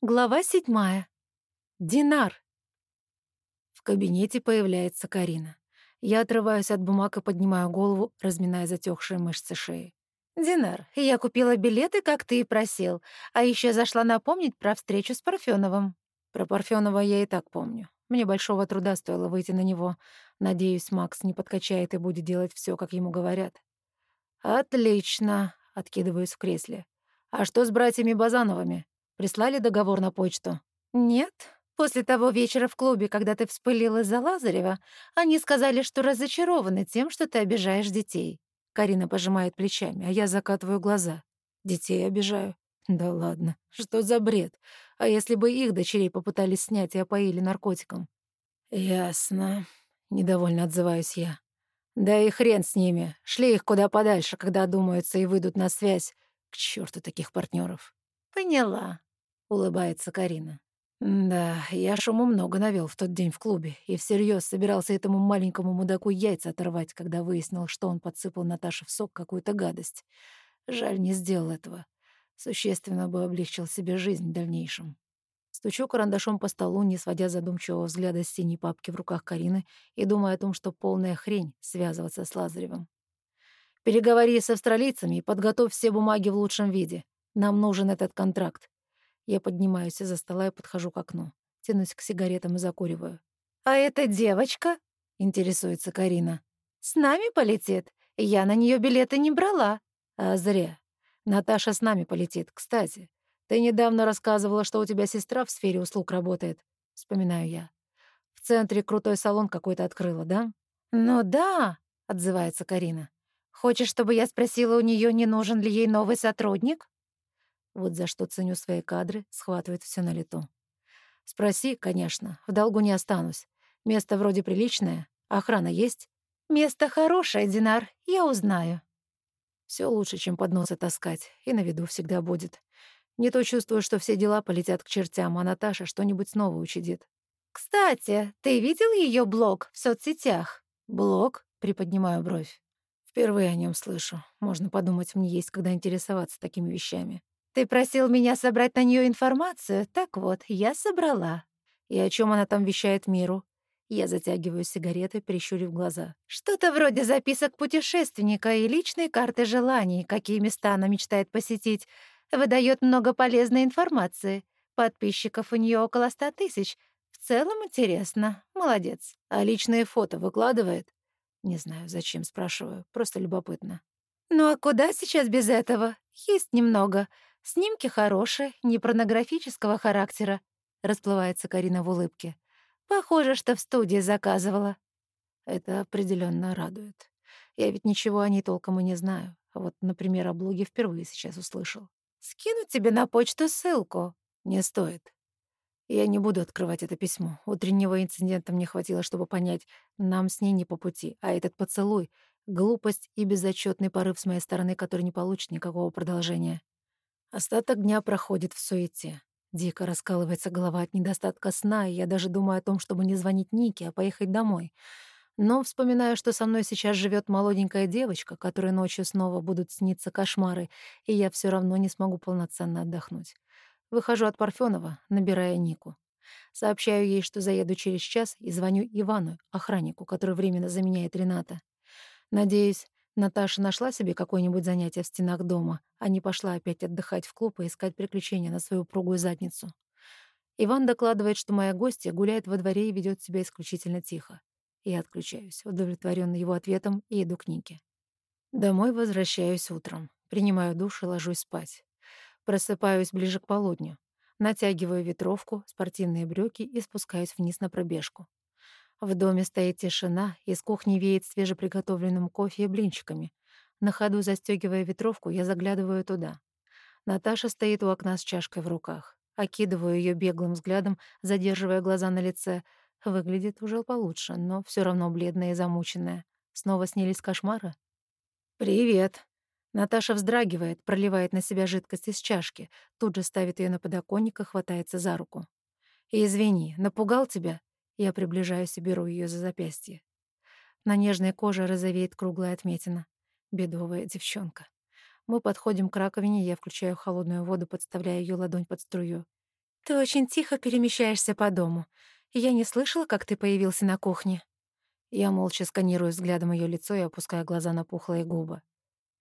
Глава седьмая. Динар. В кабинете появляется Карина. Я отрываюсь от бумаг и поднимаю голову, разминая затекшие мышцы шеи. «Динар, я купила билеты, как ты и просил, а еще зашла напомнить про встречу с Парфеновым». Про Парфенова я и так помню. Мне большого труда стоило выйти на него. Надеюсь, Макс не подкачает и будет делать все, как ему говорят. «Отлично», — откидываюсь в кресле. «А что с братьями Базановыми? Прислали договор на почту?» «Нет. После того вечера в клубе, когда ты вспылил из-за Лазарева, они сказали, что разочарованы тем, что ты обижаешь детей». Карина пожимает плечами, а я закатываю глаза. Детей обижаю. Да ладно, что за бред? А если бы их дочерей попытались снять и опоили наркотиком? Ясно. Недовольно отзываюсь я. Да и хрен с ними. Шли их куда подальше, когда одумаются и выйдут на связь. К черту таких партнеров. Поняла. — улыбается Карина. «Да, я шуму много навел в тот день в клубе и всерьез собирался этому маленькому мудаку яйца оторвать, когда выяснил, что он подсыпал Наташе в сок какую-то гадость. Жаль, не сделал этого. Существенно бы облегчил себе жизнь в дальнейшем». Стучу карандашом по столу, не сводя задумчивого взгляда с синей папки в руках Карины и думая о том, что полная хрень связываться с Лазаревым. «Переговори с австралийцами и подготовь все бумаги в лучшем виде. Нам нужен этот контракт. Я поднимаюсь из-за стола и подхожу к окну. Тянусь к сигаретам и закуриваю. «А эта девочка?» — интересуется Карина. «С нами полетит? Я на нее билеты не брала». «А зря. Наташа с нами полетит. Кстати, ты недавно рассказывала, что у тебя сестра в сфере услуг работает. Вспоминаю я. В центре крутой салон какой-то открыла, да?» «Ну да», — отзывается Карина. «Хочешь, чтобы я спросила у нее, не нужен ли ей новый сотрудник?» Вот за что ценю свои кадры, схватывает все на лету. Спроси, конечно, в долгу не останусь. Место вроде приличное, охрана есть? Место хорошее, Динар, я узнаю. Все лучше, чем под носы таскать, и на виду всегда будет. Не то чувствую, что все дела полетят к чертям, а Наташа что-нибудь снова учудит. «Кстати, ты видел ее блог в соцсетях?» «Блог?» — приподнимаю бровь. Впервые о нем слышу. Можно подумать, мне есть когда интересоваться такими вещами. Ты просил меня собрать на нее информацию, так вот, я собрала. И о чем она там вещает миру? Я затягиваю сигареты, прищурив глаза. Что-то вроде записок путешественника и личной карты желаний, какие места она мечтает посетить. Выдает много полезной информации. Подписчиков у нее около ста тысяч. В целом интересно. Молодец. А личные фото выкладывает? Не знаю, зачем спрашиваю. Просто любопытно. Ну а куда сейчас без этого? Есть немного. Снимки хорошие, не порнографического характера, расплывается Карина в улыбке. Похоже, что в студии заказывала. Это определенно радует. Я ведь ничего о ней толком и не знаю. А вот, например, о блоге впервые сейчас услышал. Скину тебе на почту ссылку. Не стоит. Я не буду открывать это письмо. Утреннего инцидента мне хватило, чтобы понять, нам с ней не по пути, а этот поцелуй — глупость и безотчетный порыв с моей стороны, который не получит никакого продолжения. Остаток дня проходит в суете. Дико раскалывается голова от недостатка сна, и я даже думаю о том, чтобы не звонить Нике, а поехать домой. Но вспоминаю, что со мной сейчас живет молоденькая девочка, которой ночью снова будут сниться кошмары, и я все равно не смогу полноценно отдохнуть. Выхожу от Парфенова, набирая Нику. Сообщаю ей, что заеду через час, и звоню Ивану, охраннику, который временно заменяет Рената. Надеюсь, Наташа нашла себе какое-нибудь занятие в стенах дома, а не пошла опять отдыхать в клуб и искать приключения на свою упругую задницу. Иван докладывает, что моя гостья гуляет во дворе и ведет себя исключительно тихо. Я отключаюсь, удовлетворённый его ответом, и иду к Нике. Домой возвращаюсь утром, принимаю душ и ложусь спать. Просыпаюсь ближе к полудню, натягиваю ветровку, спортивные брюки и спускаюсь вниз на пробежку. В доме стоит тишина, из кухни веет свежеприготовленным кофе и блинчиками. На ходу застегивая ветровку, я заглядываю туда. Наташа стоит у окна с чашкой в руках. Окидываю ее беглым взглядом, задерживая глаза на лице. Выглядит уже получше, но все равно бледная и замученная. Снова снились кошмары? «Привет!» Наташа вздрагивает, проливает на себя жидкость из чашки, тут же ставит ее на подоконник и хватается за руку. «Извини, напугал тебя?» Я приближаюсь и беру ее за запястье. На нежной коже розовеет круглая отметина. Бедовая девчонка. Мы подходим к раковине, я включаю холодную воду, подставляя ее ладонь под струю. «Ты очень тихо перемещаешься по дому. Я не слышала, как ты появился на кухне». Я молча сканирую взглядом ее лицо и опускаю глаза на пухлые губы.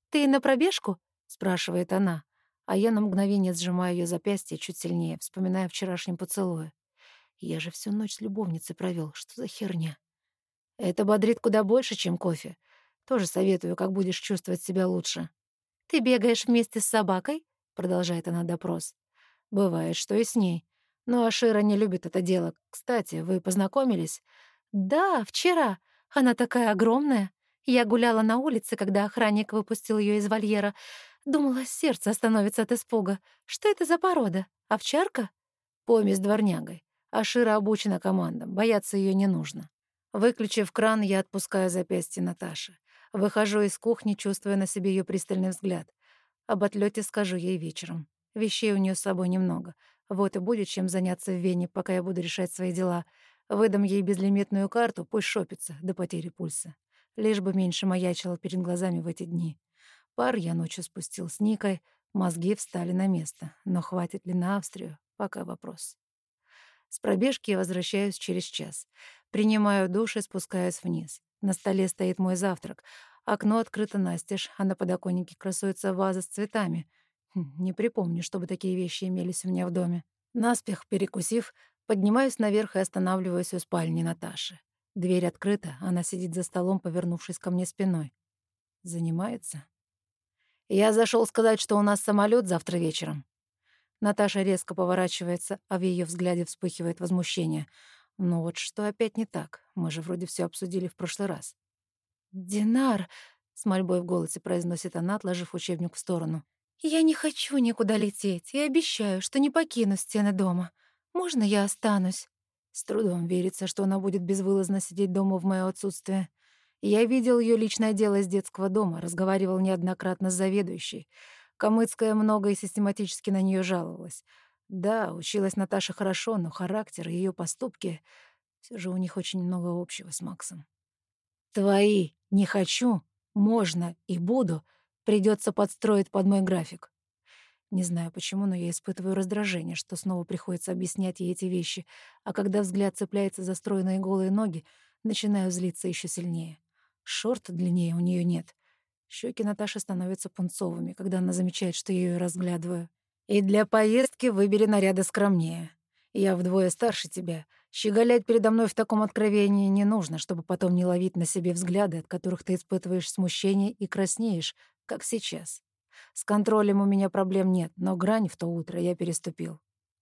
«Ты на пробежку?» — спрашивает она, а я на мгновение сжимаю ее запястье чуть сильнее, вспоминая вчерашнем поцелуе. Я же всю ночь с любовницей провел. Что за херня? Это бодрит куда больше, чем кофе. Тоже советую, как будешь чувствовать себя лучше. «Ты бегаешь вместе с собакой?» — продолжает она допрос. «Бывает, что и с ней. Но Ашира не любит это дело. Кстати, вы познакомились?» «Да, вчера. Она такая огромная. Я гуляла на улице, когда охранник выпустил ее из вольера. Думала, сердце остановится от испуга. Что это за порода? Овчарка?» «Помесь с дворнягой. Ашира обучена командам. Бояться ее не нужно». Выключив кран, я отпускаю запястье Наташи. Выхожу из кухни, чувствуя на себе ее пристальный взгляд. Об отлете скажу ей вечером. Вещей у нее с собой немного. Вот и будет чем заняться в Вене, пока я буду решать свои дела. Выдам ей безлимитную карту, пусть шопится до потери пульса. Лишь бы меньше маячила перед глазами в эти дни. Пар я ночью спустил с Никой, мозги встали на место. Но хватит ли на Австрию? Пока вопрос. С пробежки возвращаюсь через час. Принимаю душ и спускаюсь вниз. На столе стоит мой завтрак. Окно открыто настежь, а на подоконнике красуется ваза с цветами. Хм, не припомню, чтобы такие вещи имелись у меня в доме. Наспех перекусив, поднимаюсь наверх и останавливаюсь у спальни Наташи. Дверь открыта, она сидит за столом, повернувшись ко мне спиной. Занимается? Я зашел сказать, что у нас самолет завтра вечером. Наташа резко поворачивается, а в ее взгляде вспыхивает возмущение. Но вот что опять не так? Мы же вроде все обсудили в прошлый раз. «Динар!» — с мольбой в голосе произносит она, отложив учебник в сторону. «Я не хочу никуда лететь и обещаю, что не покину стены дома. Можно я останусь?» С трудом верится, что она будет безвылазно сидеть дома в моё отсутствие. Я видел ее личное дело из детского дома, разговаривал неоднократно с заведующей. Камыцкая много и систематически на нее жаловалась. Да, училась Наташа хорошо, но характер и ее поступки... все же у них очень много общего с Максом. «Твои «не хочу», «можно» и «буду» придется подстроить под мой график. Не знаю почему, но я испытываю раздражение, что снова приходится объяснять ей эти вещи, а когда взгляд цепляется за стройные голые ноги, начинаю злиться еще сильнее. Шорт длиннее у нее нет. Щеки Наташи становятся пунцовыми, когда она замечает, что я ее разглядываю. И для поездки выбери наряды скромнее. Я вдвое старше тебя. Щеголять передо мной в таком откровении не нужно, чтобы потом не ловить на себе взгляды, от которых ты испытываешь смущение и краснеешь, как сейчас. С контролем у меня проблем нет, но грань в то утро я переступил.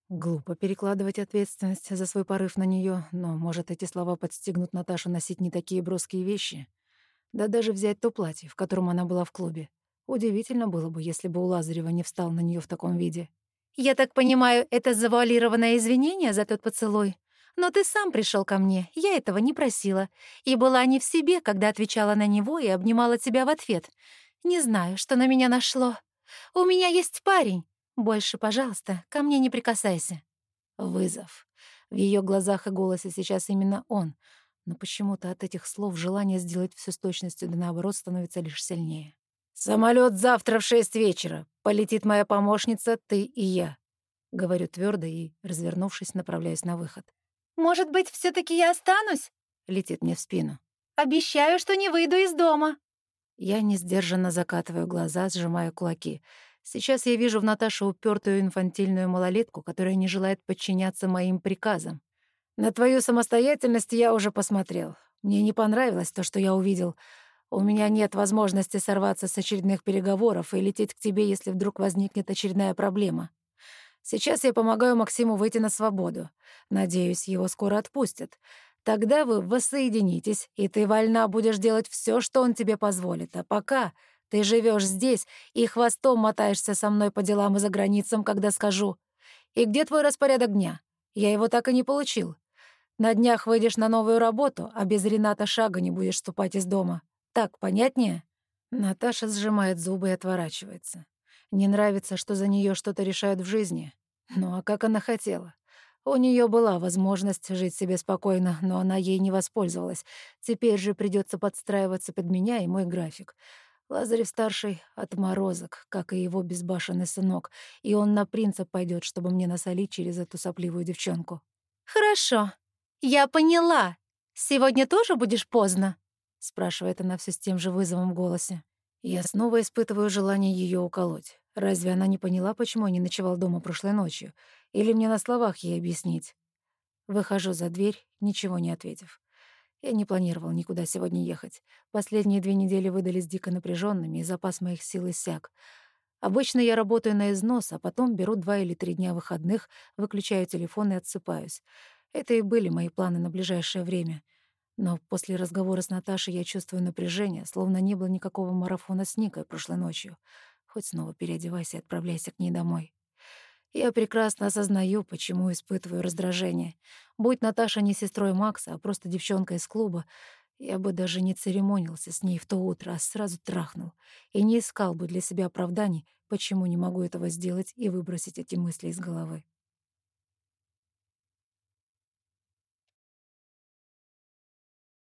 Глупо перекладывать ответственность за свой порыв на нее, но, может, эти слова подстегнут Наташу носить не такие броские вещи. Да даже взять то платье, в котором она была в клубе. Удивительно было бы, если бы у Лазарева не встал на нее в таком виде. «Я так понимаю, это завуалированное извинение за тот поцелуй? Но ты сам пришел ко мне, я этого не просила. И была не в себе, когда отвечала на него и обнимала тебя в ответ. Не знаю, что на меня нашло. У меня есть парень. Больше, пожалуйста, ко мне не прикасайся». Вызов. В ее глазах и голосе сейчас именно он — но почему-то от этих слов желание сделать все с точностью да наоборот становится лишь сильнее. Самолет завтра в шесть вечера. Полетит моя помощница, ты и я», — говорю твердо и, развернувшись, направляюсь на выход. «Может быть, все таки я останусь?» — летит мне в спину. «Обещаю, что не выйду из дома». Я несдержанно закатываю глаза, сжимая кулаки. Сейчас я вижу в Наташе упертую инфантильную малолетку, которая не желает подчиняться моим приказам. На твою самостоятельность я уже посмотрел. Мне не понравилось то, что я увидел. У меня нет возможности сорваться с очередных переговоров и лететь к тебе, если вдруг возникнет очередная проблема. Сейчас я помогаю Максиму выйти на свободу. Надеюсь, его скоро отпустят. Тогда вы воссоединитесь, и ты вольна будешь делать все, что он тебе позволит. А пока ты живешь здесь и хвостом мотаешься со мной по делам и за границам, когда скажу. И где твой распорядок дня? Я его так и не получил. На днях выйдешь на новую работу, а без Рената шага не будешь ступать из дома. Так понятнее?» Наташа сжимает зубы и отворачивается. Не нравится, что за нее что-то решают в жизни. Ну а как она хотела? У нее была возможность жить себе спокойно, но она ей не воспользовалась. Теперь же придется подстраиваться под меня и мой график. Лазарев-старший — отморозок, как и его безбашенный сынок, и он на принца пойдет, чтобы мне насолить через эту сопливую девчонку. «Хорошо, я поняла. Сегодня тоже будешь поздно?» — спрашивает она все с тем же вызовом в голосе. Я снова испытываю желание ее уколоть. Разве она не поняла, почему я не ночевал дома прошлой ночью? Или мне на словах ей объяснить? Выхожу за дверь, ничего не ответив. Я не планировал никуда сегодня ехать. Последние две недели выдались дико напряженными, и запас моих сил иссяк. Обычно я работаю на износ, а потом беру два или три дня выходных, выключаю телефон и отсыпаюсь. Это и были мои планы на ближайшее время. Но после разговора с Наташей я чувствую напряжение, словно не было никакого марафона с Никой прошлой ночью. Хоть снова переодевайся и отправляйся к ней домой. Я прекрасно осознаю, почему испытываю раздражение. Будь Наташа не сестрой Макса, а просто девчонкой из клуба, я бы даже не церемонился с ней в то утро, а сразу трахнул. И не искал бы для себя оправданий, почему не могу этого сделать и выбросить эти мысли из головы.